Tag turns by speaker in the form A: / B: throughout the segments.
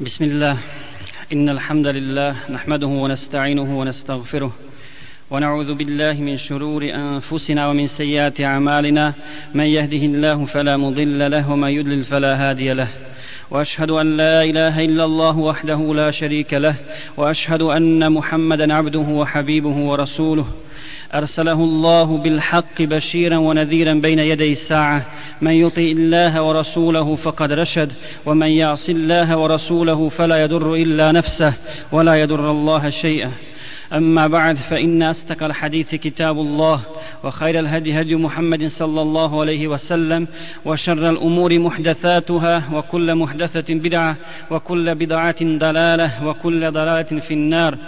A: بسم الله. إن الحمد لله نحمده ونستعينه ونستغفره ونعوذ بالله من شرور أنفسنا ومن سيئات أعمالنا. من يهده الله فلا مضل له ومن يضلل فلا هادي له. وأشهد أن لا إله إلا الله وحده لا شريك له. وأشهد أن محمدا عبده وحبيبه ورسوله. أرسله الله بالحق بشيرا ونذيرا بين يدي الساعة. من يطع الله ورسوله فقد رشد ومن يعص الله ورسوله فلا يضر إلا نفسه ولا يضر الله شيئا. أما بعد فإن استقى الحديث كتاب الله وخير الهدي هدي محمد صلى الله عليه وسلم وشر الأمور محدثاتها وكل محدثة بدعة وكل بدعة ضلالة وكل ضلالة في النار.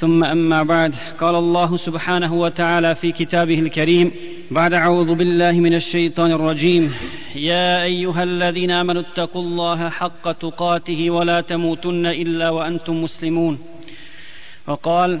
A: ثم أما بعد قال الله سبحانه وتعالى في كتابه الكريم بعد أعوذ بالله من الشيطان الرجيم. يا أيها الذين آمنوا اتقوا الله حق تقاته ولا تموتن إلا وأنتم مسلمون. وقال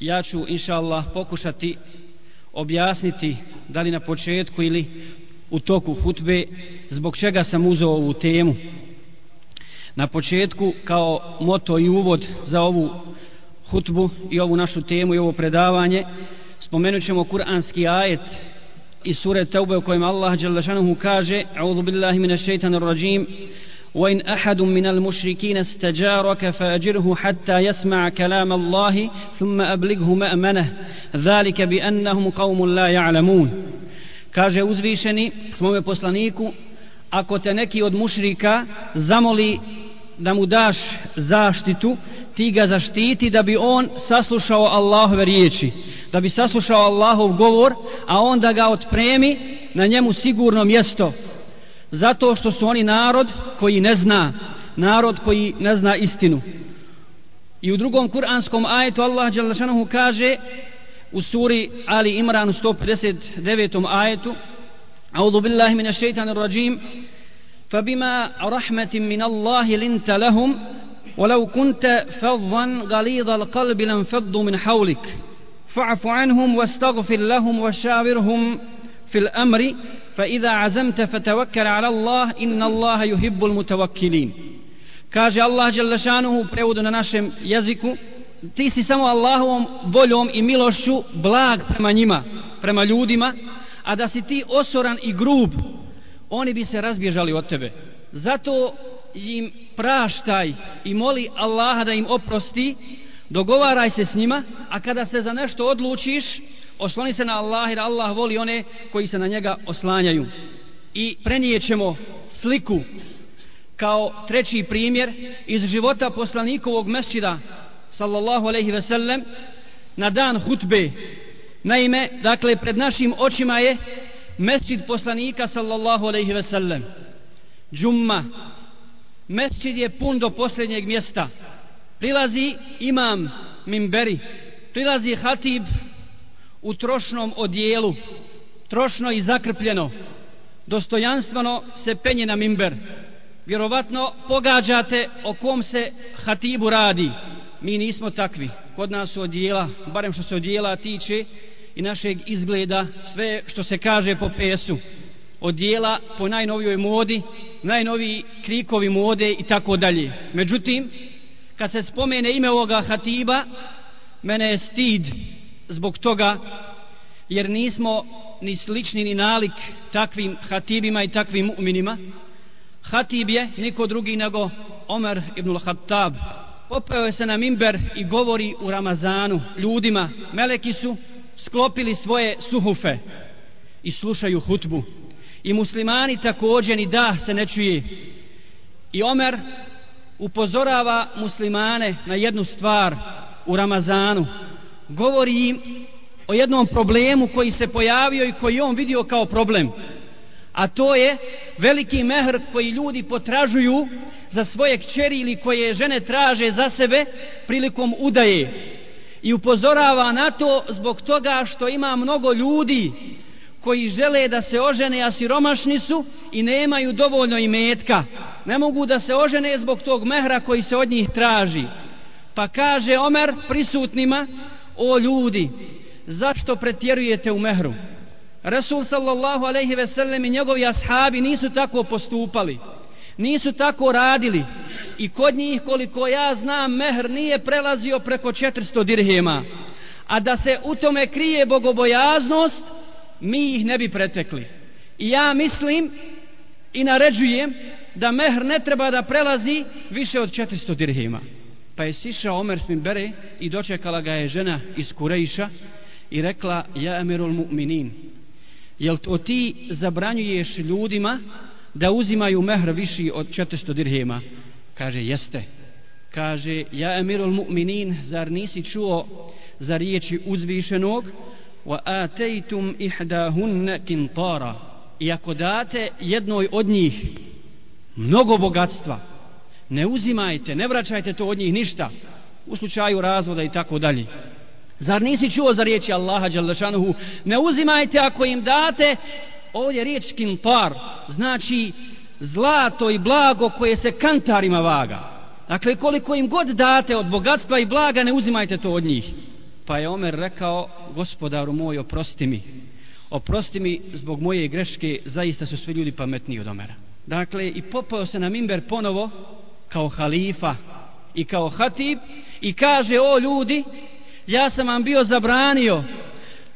A: ja ću inša Allah pokušati objasniti da li na početku ili u toku hutbe zbog čega sam uzeo ovu temu. Na početku kao moto i uvod za ovu hutbu i ovu našu temu i ovo predavanje spomenut ćemo kuranski ajet iz sure Taube u kojem Allah kaže A'udhu billahi minash shaitanir rajim وإن أحد من المشركين استجارك فأجره حتى يسمع كلام الله ثم أبلغه مأمنه ذلك بأنهم قوم لا يعلمون kaže uzvišeni svome poslaniku ako te neki od mušrika zamoli da mu daš zaštitu ti ga zaštiti da bi on saslušao Allahove riječi da bi saslušao Allahov govor a onda ga otpremi na njemu sigurno mjesto Zato što su oni narod koji ne zna narod koji ne zna istinu i u drugom kuranskom ajetu Allah dželle kaže u suri Ali Imran 159. ajetu A'udhu billahi minash shaitanir rajim فبما رحمة من الله لنت لهم ولو كنت فظا غليظ القلب لانفضوا من حولك فاعف عنهم واستغفر لهم وشاورهم في الأمر فإذا عزمت فتوكل على الله إن الله يحب المتوكلين kaže Allah dželle šanuhu u prevodu na našem jeziku ti si samo Allahovom voljom i milošću blag prema njima prema ljudima a da si ti osoran i grub oni bi se razbježali od tebe zato im praštaj i moli Allaha da im oprosti dogovaraj se s njima a kada se za nešto odlučiš osloni se na Allah jer Allah voli one koji se na njega oslanjaju. I prenijećemo sliku kao treći primjer iz života poslanikovog mesčida sallallahu alaihi ve sellem na dan hutbe. Naime dakle pred našim očima je mesčid poslanika sallallahu alaihi ve sellem. Džumma. Mesčid je pun do posljednjeg mjesta. Prilazi imam mimberi. Prilazi hatib u trošnom odijelu, trošno i zakrpljeno, dostojanstveno se penje na mimber. Vjerovatno pogađate o kom se hatibu radi. Mi nismo takvi. Kod nas su odijela, barem što se odijela tiče i našeg izgleda, sve što se kaže po pesu. Odijela po najnovijoj modi, najnoviji krikovi mode i tako dalje. Međutim, kad se spomene ime ovoga hatiba, mene je stid zbog toga jer nismo ni slični ni nalik takvim hatibima i takvim mu'minima. Hatib je niko drugi nego Omer ibn al-Hattab popeo je se na mimber i govori u Ramazanu ljudima. Meleki su sklopili svoje suhufe i slušaju hutbu. I muslimani također ni da se ne čuje. I Omer upozorava muslimane na jednu stvar u Ramazanu govori im o jednom problemu koji se pojavio i koji on vidio kao problem. A to je veliki mehr koji ljudi potražuju za svoje kćeri ili koje žene traže za sebe prilikom udaje. I upozorava na to zbog toga što ima mnogo ljudi koji žele da se ožene a siromašni su i nemaju dovoljno imetka. Ne mogu da se ožene zbog tog mehra koji se od njih traži. Pa kaže Omer prisutnima o ljudi zašto pretjerujete u mehru? Resul sallallahu alaihi ve sellem i njegovi ashabi nisu tako postupali nisu tako radili i kod njih koliko ja znam mehr nije prelazio preko 400 dirhema. A da se u tome krije bogobojaznost mi ih ne bi pretekli. I ja mislim i naređujem da mehr ne treba da prelazi više od 400 dirhema pa je sišao Omer s Mimbere i dočekala ga je žena iz Kurejša i rekla ja emirul mu'minin jel to ti zabranjuješ ljudima da uzimaju mehr viši od 400 dirhema? Kaže jeste. Kaže ja emirul mu'minin zar nisi čuo za riječi uzvišenog? Wa ataytum ihdahunna kintara i ako date jednoj od njih mnogo bogatstva ne uzimajte ne vraćajte to od njih ništa u slučaju razvoda i tako dalje Zar nisi čuo za riječi Allaha Đalešanuhu? Ne uzimajte ako im date, ovdje riječ kintar, znači zlato i blago koje se kantarima vaga. Dakle, koliko im god date od bogatstva i blaga, ne uzimajte to od njih. Pa je Omer rekao, gospodaru moj, oprosti mi. Oprosti mi zbog moje greške, zaista su svi ljudi pametniji od Omera. Dakle, i popao se na mimber ponovo, kao halifa i kao hatib, i kaže, o ljudi, ja sam vam bio zabranio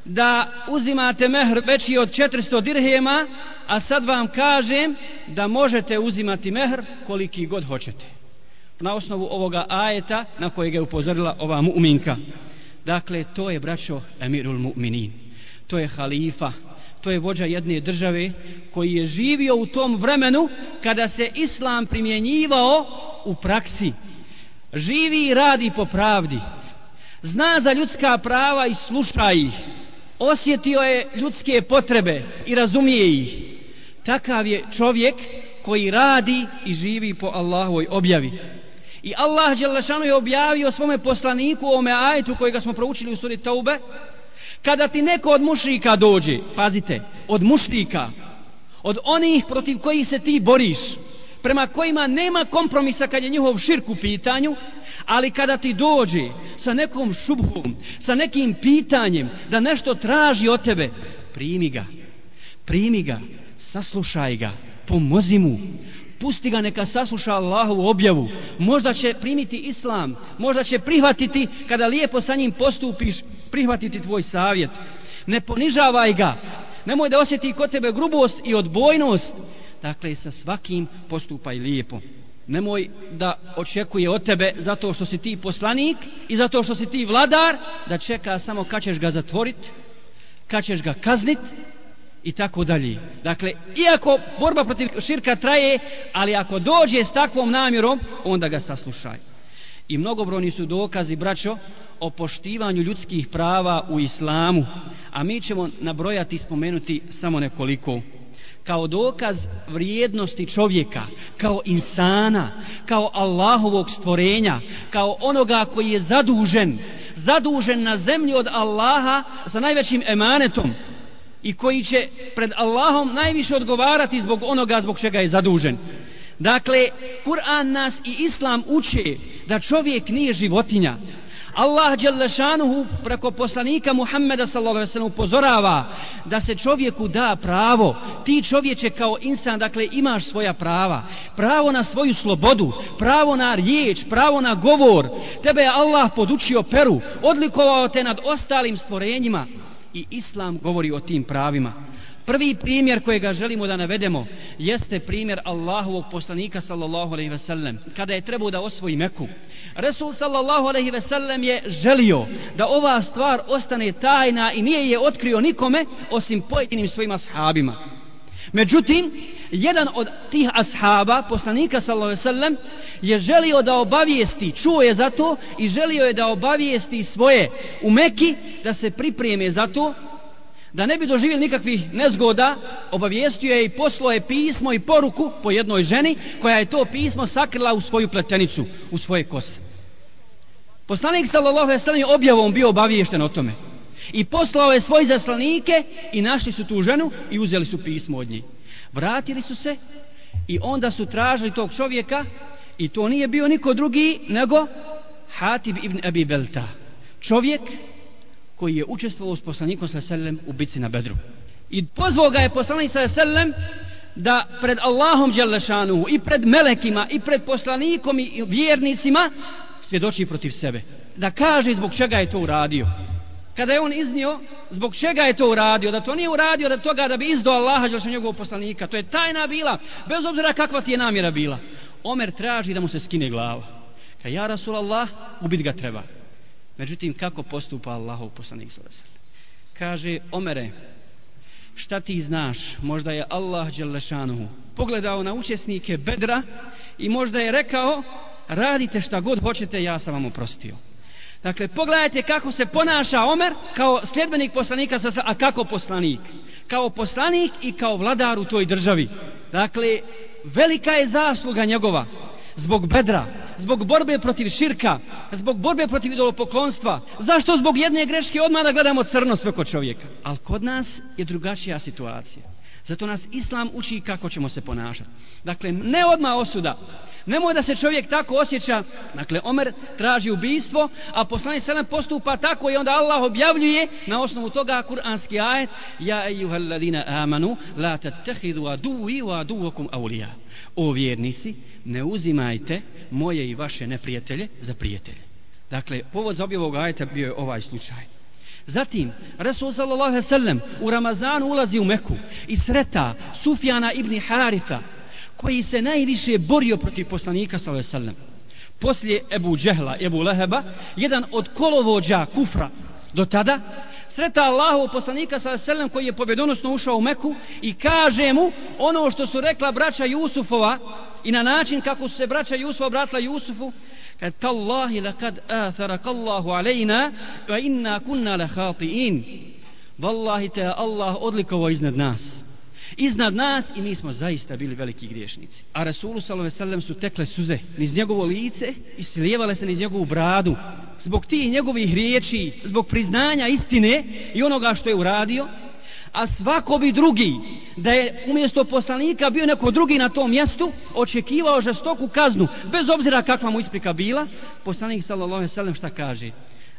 A: da uzimate mehr veći od 400 dirhema, a sad vam kažem da možete uzimati mehr koliki god hoćete. Na osnovu ovoga ajeta na kojeg je upozorila ova mu'minka. Dakle, to je braćo Emirul Mu'minin. To je halifa, to je vođa jedne države koji je živio u tom vremenu kada se islam primjenjivao u praksi. Živi i radi po pravdi. Zna za ljudska prava i sluša ih. Osjetio je ljudske potrebe i razumije ih. Takav je čovjek koji radi i živi po Allahovoj objavi. I Allah Đelešanu je objavio svome poslaniku o ome ajetu kojega smo proučili u suri Taube kada ti neko od mušrika dođe pazite, od mušrika od onih protiv kojih se ti boriš prema kojima nema kompromisa kad je njihov širk u pitanju ali kada ti dođe sa nekom šubhom, sa nekim pitanjem da nešto traži od tebe, primi ga, primi ga, saslušaj ga, pomozi mu, pusti ga neka sasluša Allahovu objavu, možda će primiti islam, možda će prihvatiti kada lijepo sa njim postupiš, prihvatiti tvoj savjet. Ne ponižavaj ga, nemoj da osjeti kod tebe grubost i odbojnost, dakle sa svakim postupaj lijepo. Nemoj da očekuje od tebe zato što si ti poslanik i zato što si ti vladar da čeka samo kad ćeš ga zatvorit kad ćeš ga kaznit i tako dalje. Dakle iako borba protiv širka traje ali ako dođe s takvom namjerom onda ga saslušaj i mnogobrojni su dokazi braćo o poštivanju ljudskih prava u islamu a mi ćemo nabrojati i spomenuti samo nekoliko kao dokaz vrijednosti čovjeka, kao insana, kao Allahovog stvorenja, kao onoga koji je zadužen, zadužen na zemlji od Allaha sa najvećim emanetom i koji će pred Allahom najviše odgovarati zbog onoga zbog čega je zadužen. Dakle, Kur'an nas i Islam uče da čovjek nije životinja, Allah Đelešanuhu preko poslanika Muhammeda sallallahu upozorava da se čovjeku da pravo. Ti čovječe kao insan, dakle, imaš svoja prava. Pravo na svoju slobodu, pravo na riječ, pravo na govor. Tebe je Allah podučio peru, odlikovao te nad ostalim stvorenjima. I Islam govori o tim pravima. Prvi primjer kojega želimo da navedemo jeste primjer Allahovog poslanika sallallahu alejhi ve sellem kada je trebao da osvoji Meku. Resul sallallahu alejhi ve sellem je želio da ova stvar ostane tajna i nije je otkrio nikome osim pojedinim svojim ashabima. Međutim, jedan od tih ashaba, poslanika sallallahu alejhi ve sellem, je želio da obavijesti, čuo je za to i želio je da obavijesti svoje u Meki da se pripreme za to
B: da ne bi doživjeli nikakvih nezgoda, obavijestio je i poslao je pismo i poruku po jednoj ženi koja je to pismo sakrila u svoju pletenicu, u svoje kose. Poslanik sallallahu alejhi ve sellem objavom bio obaviješten o tome. I poslao je svoje zaslanike i našli su tu ženu i uzeli su pismo od nje. Vratili su se i onda su tražili tog čovjeka i to nije bio niko drugi nego Hatib ibn Abi Belta. Čovjek koji je učestvovao s poslanikom sallallahu u bitci na Bedru. I pozvao ga je poslanik sallallahu da pred Allahom dželešanu i pred melekima i pred poslanikom i vjernicima svjedoči protiv sebe. Da kaže zbog čega je to uradio. Kada je on iznio zbog čega je to uradio, da to nije uradio da toga da bi izdo Allaha dželešanu njegovog poslanika. To je tajna bila, bez obzira kakva ti je namjera bila. Omer traži da mu se skine glava. Ka ja Rasulallah, ubit ga treba. Međutim, kako postupa Allahov poslanik sallallahu alejhi Kaže Omere, šta ti znaš? Možda je Allah dželle pogledao na učesnike Bedra i možda je rekao: "Radite šta god hoćete, ja sam vam oprostio." Dakle, pogledajte kako se ponaša Omer kao sljedbenik poslanika, a kako poslanik. Kao poslanik i kao vladar u toj državi. Dakle, velika je zasluga njegova zbog bedra, zbog borbe protiv širka, zbog borbe protiv idolopoklonstva. Zašto zbog jedne greške odmah da gledamo crno sve kod čovjeka? Ali kod nas je drugačija situacija. Zato nas Islam uči kako ćemo se ponašati. Dakle, ne odmah osuda. Nemoj da se čovjek tako osjeća. Dakle, Omer traži ubijstvo, a poslanik selam postupa tako i onda Allah objavljuje na osnovu toga kuranski ajet Ja ejuhal ladina amanu, la tattehidu aduvi wa aduvakum awliya. O vjernici, ne uzimajte moje i vaše neprijatelje za prijatelje. Dakle, povod za objavu ajeta bio je ovaj slučaj. Zatim, Resul sallallahu alaihi sallam u Ramazanu ulazi u Meku i sreta Sufjana ibn Haritha, koji se najviše borio protiv poslanika sallallahu alaihi sallam. Poslije Ebu Džehla, Ebu Leheba, jedan od kolovođa kufra do tada, sreta Allahu poslanika sa selem koji je pobjedonosno ušao u Meku i kaže mu ono što su rekla braća Jusufova i na način kako su se braća Jusufa obratila Jusufu, kad tallahi lakad atharaka Allahu alejna wa inna kunna lahatiin wallahi te Allah odlikovo iznad nas iznad nas i mi smo zaista bili veliki griješnici. A Rasulu sallallahu alejhi su tekle suze niz njegovo lice i slijevale se niz njegovu bradu. Zbog tih njegovih riječi zbog priznanja istine i onoga što je uradio a svako bi drugi da je umjesto poslanika bio neko drugi na tom mjestu očekivao žestoku kaznu bez obzira kakva mu isprika bila. Poslanik sallallahu alejhi ve sellem šta kaže?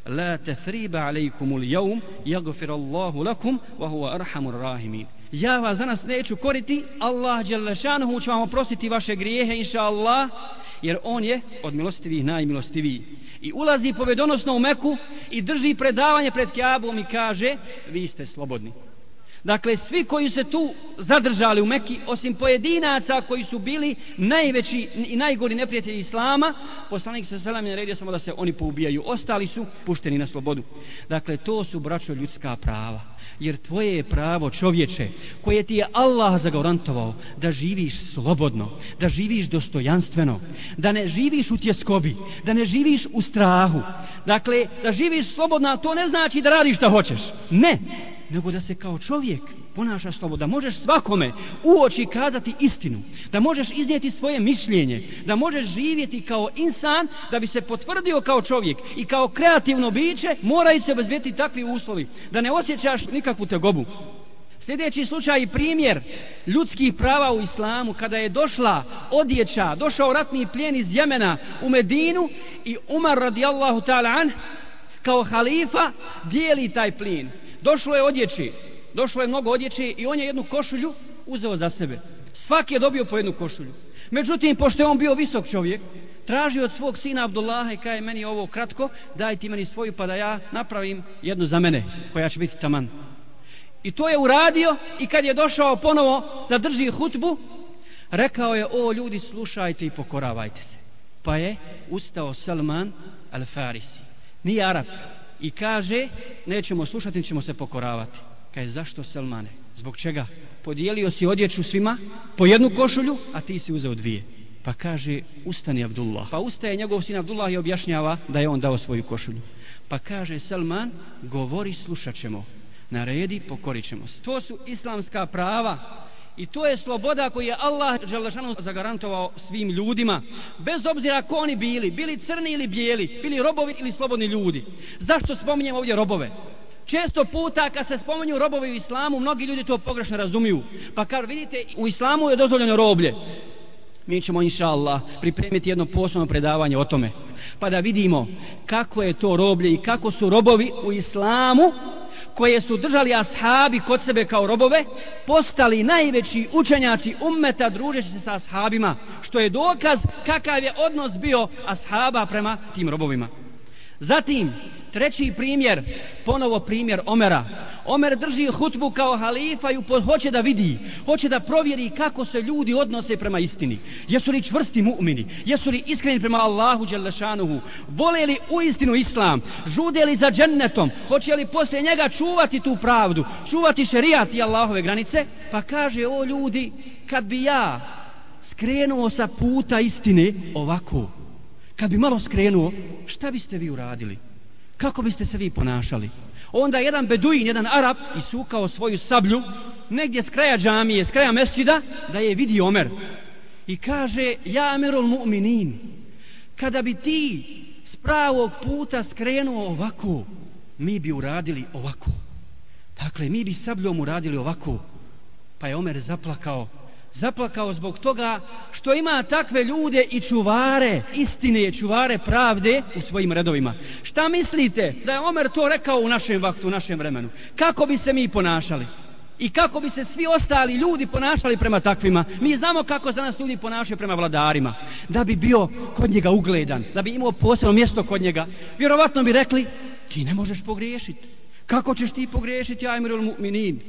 B: La tathriba alaykum al-yawm yaghfiru Allahu lakum wa huwa arhamur rahimin ja vas danas neću koriti Allah dželle će vam oprostiti vaše grijehe inshallah jer on je od milostivih najmilostiviji i ulazi povedonosno u Meku i drži predavanje pred Kjabom i kaže vi ste slobodni Dakle, svi koji se tu zadržali u Meki, osim pojedinaca koji su bili najveći i najgori neprijatelji Islama, poslanik sa selam je naredio samo da se oni poubijaju. Ostali su pušteni na slobodu. Dakle, to su braćo ljudska prava. Jer tvoje je pravo čovječe koje ti je Allah zagarantovao da živiš slobodno, da živiš dostojanstveno, da ne živiš u tjeskobi, da ne živiš u strahu. Dakle, da živiš slobodno, to ne znači da radiš šta hoćeš. Ne, nego da se kao čovjek ponaša slobodno, da možeš svakome u oči kazati istinu, da možeš iznijeti svoje mišljenje, da možeš živjeti kao insan, da bi se potvrdio kao čovjek i kao kreativno biće, moraju se obezbijeti takvi uslovi, da ne osjećaš nikakvu tegobu. Sljedeći slučaj i primjer ljudskih prava u islamu, kada je došla odjeća, došao ratni plijen iz Jemena u Medinu i Umar radijallahu ta'ala an, kao halifa, dijeli taj plin došlo je odjeći, došlo je mnogo odjeći i on je jednu košulju uzeo za sebe. Svaki je dobio po jednu košulju. Međutim, pošto je on bio visok čovjek, traži od svog sina Abdullaha i kaže meni ovo kratko, daj ti meni svoju pa da ja napravim jednu za mene, koja će biti taman. I to je uradio i kad je došao ponovo da drži hutbu, rekao je, o ljudi, slušajte i pokoravajte se. Pa je ustao Salman al-Farisi. Nije Arab, i kaže nećemo slušati, nećemo se pokoravati. Kaže zašto Selmane? Zbog čega? Podijelio si odjeću svima po jednu košulju, a ti si uzeo dvije. Pa kaže ustani Abdullah. Pa ustaje njegov sin Abdullah i objašnjava da je on dao svoju košulju. Pa kaže Selman govori slušat ćemo. naredi, pokorit ćemo se. To su islamska prava i to je sloboda koju je Allah Đalešanu zagarantovao svim ljudima, bez obzira ko oni bili, bili crni ili bijeli, bili robovi ili slobodni ljudi. Zašto spominjem ovdje robove? Često puta kad se spominju robovi u islamu, mnogi ljudi to pogrešno razumiju. Pa kad vidite, u islamu je dozvoljeno roblje. Mi ćemo, inša Allah, pripremiti jedno posebno predavanje o tome. Pa da vidimo kako je to roblje i kako su robovi u islamu koje su držali ashabi kod sebe kao robove, postali najveći učenjaci ummeta družeći se sa ashabima, što je dokaz kakav je odnos bio ashaba prema tim robovima. Zatim, treći primjer, ponovo primjer Omera. Omer drži hutbu kao halifa i hoće da vidi, hoće da provjeri kako se ljudi odnose prema istini. Jesu li čvrsti mu'mini? Jesu li iskreni prema Allahu Đelešanuhu? Vole li u istinu Islam? Žude li za džennetom? Hoće li poslije njega čuvati tu pravdu? Čuvati šerijat i Allahove granice? Pa kaže, o ljudi, kad bi ja skrenuo sa puta istine ovako, kad bi malo skrenuo, šta biste vi uradili? Kako biste se vi ponašali? Onda jedan beduin, jedan arab, isukao svoju sablju negdje s kraja džamije, s kraja mesčida, da je vidi Omer. I kaže, ja Amerul mu'minin, kada bi ti s pravog puta skrenuo ovako, mi bi uradili ovako. Dakle, mi bi sabljom uradili ovako. Pa je Omer zaplakao zaplakao zbog toga što ima takve ljude i čuvare istine, čuvare pravde u svojim redovima. Šta mislite da je Omer to rekao u našem vaktu, u našem vremenu? Kako bi se mi ponašali? I kako bi se svi ostali ljudi ponašali prema takvima? Mi znamo kako se nas ljudi ponašaju prema vladarima. Da bi bio kod njega ugledan, da bi imao posebno mjesto kod njega. Vjerovatno bi rekli, ti ne možeš pogriješiti. Kako ćeš ti pogriješiti, ajmirul mu'minin?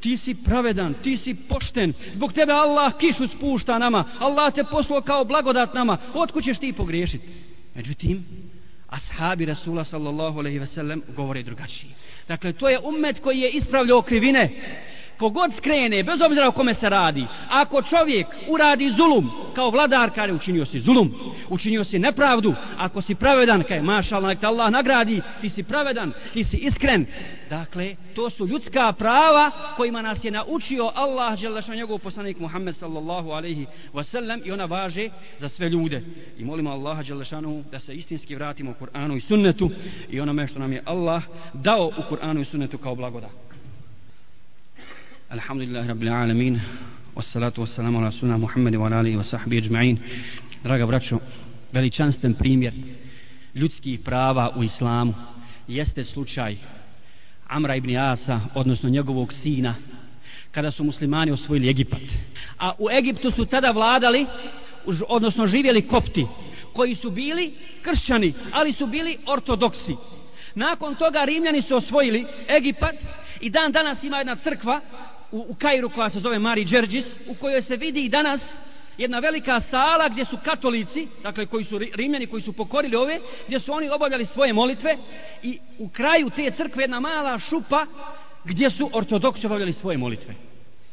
B: ti si pravedan, ti si pošten, zbog tebe Allah kišu spušta nama, Allah te poslao kao blagodat nama, otkud ćeš ti pogriješiti? Međutim, ashabi Rasula sallallahu alaihi ve sellem govore drugačije. Dakle, to je ummet koji je ispravljao krivine, kogod skrene, bez obzira o kome se radi, ako čovjek uradi zulum, kao vladar, kare učinio si zulum, učinio si nepravdu, ako si pravedan, kaj mašal, nek te Allah nagradi, ti si pravedan, ti si iskren. Dakle, to su ljudska prava kojima nas je naučio Allah, želešan njegov poslanik Muhammed sallallahu alaihi wasallam i ona važe za sve ljude. I molimo Allaha Đelešanu da se istinski vratimo Kur'anu i sunnetu i onome što nam je Allah dao u Kur'anu i sunnetu kao blagodat.
A: Alhamdulillah Rabbil Alamin Wassalatu wassalamu ala sunna Muhammad wa alihi wa sahbihi ajma'in. Draga braćo, veličanstven primjer ljudskih prava u islamu jeste slučaj Amra ibn Asa, odnosno njegovog sina kada su muslimani osvojili Egipat. A u Egiptu su tada vladali odnosno živjeli kopti koji su bili kršćani ali su bili ortodoksi. Nakon toga Rimljani su osvojili Egipat i dan danas ima jedna crkva u, u Kairu koja se zove Mari Đerđis, u kojoj se vidi i danas jedna velika sala gdje su katolici, dakle koji su rimljani, koji su pokorili ove, gdje su oni obavljali svoje molitve i u kraju te crkve jedna mala šupa gdje su ortodoksi obavljali svoje molitve.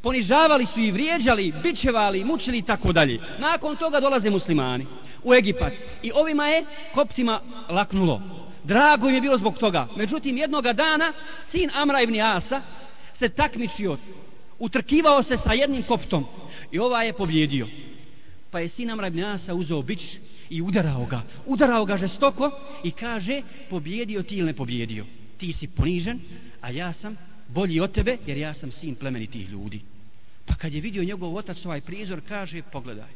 A: Ponižavali su i vrijeđali, bičevali, mučili i tako dalje. Nakon toga dolaze muslimani u Egipat i ovima je koptima laknulo. Drago im je bilo zbog toga. Međutim, jednoga dana sin Amra ibn Asa se takmičio utrkivao se sa jednim koptom i ova je pobjedio. Pa je sin Amra ibn Asa uzeo bić i udarao ga. Udarao ga žestoko i kaže pobjedio ti ili ne pobjedio? Ti si ponižen a ja sam bolji od tebe jer ja sam sin plemenitih ljudi. Pa kad je vidio njegov otac ovaj prizor kaže pogledaj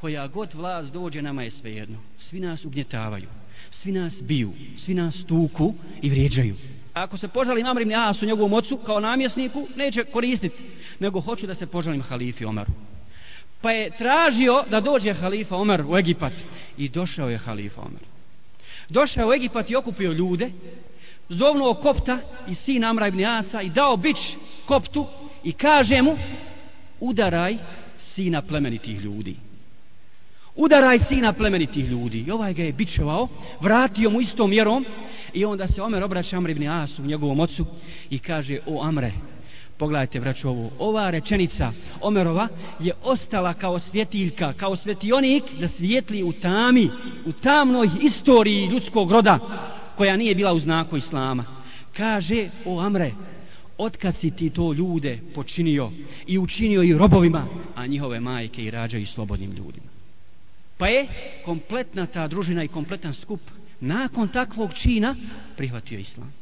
A: koja god vlast dođe nama je svejedno. Svi nas ugnjetavaju svi nas biju svi nas tuku i vrijeđaju. Ako se požali Amr ibn Asu njegovom ocu kao namjesniku, neće koristiti, nego hoću da se požalim halifi Omaru. Pa je tražio da dođe halifa Omar u Egipat i došao je halifa Omar. Došao u Egipat i okupio ljude, zovnuo kopta i sin Amra ibn Asa i dao bić koptu i kaže mu udaraj sina plemenitih ljudi. Udaraj sina plemenitih ljudi. I ovaj ga je bičevao, vratio mu istom mjerom I onda se Omer obraća Amr ibn Asu, njegovom ocu, i kaže, o Amre, pogledajte vraću ovu, ova rečenica Omerova je ostala kao svjetiljka, kao svjetionik da svijetli u tami, u tamnoj istoriji ljudskog roda, koja nije bila u znaku Islama. Kaže, o Amre,
B: otkad si ti to ljude počinio i učinio i robovima, a njihove majke i rađaju slobodnim ljudima. Pa je kompletna ta družina i kompletan skup nakon takvog čina prihvatio islam.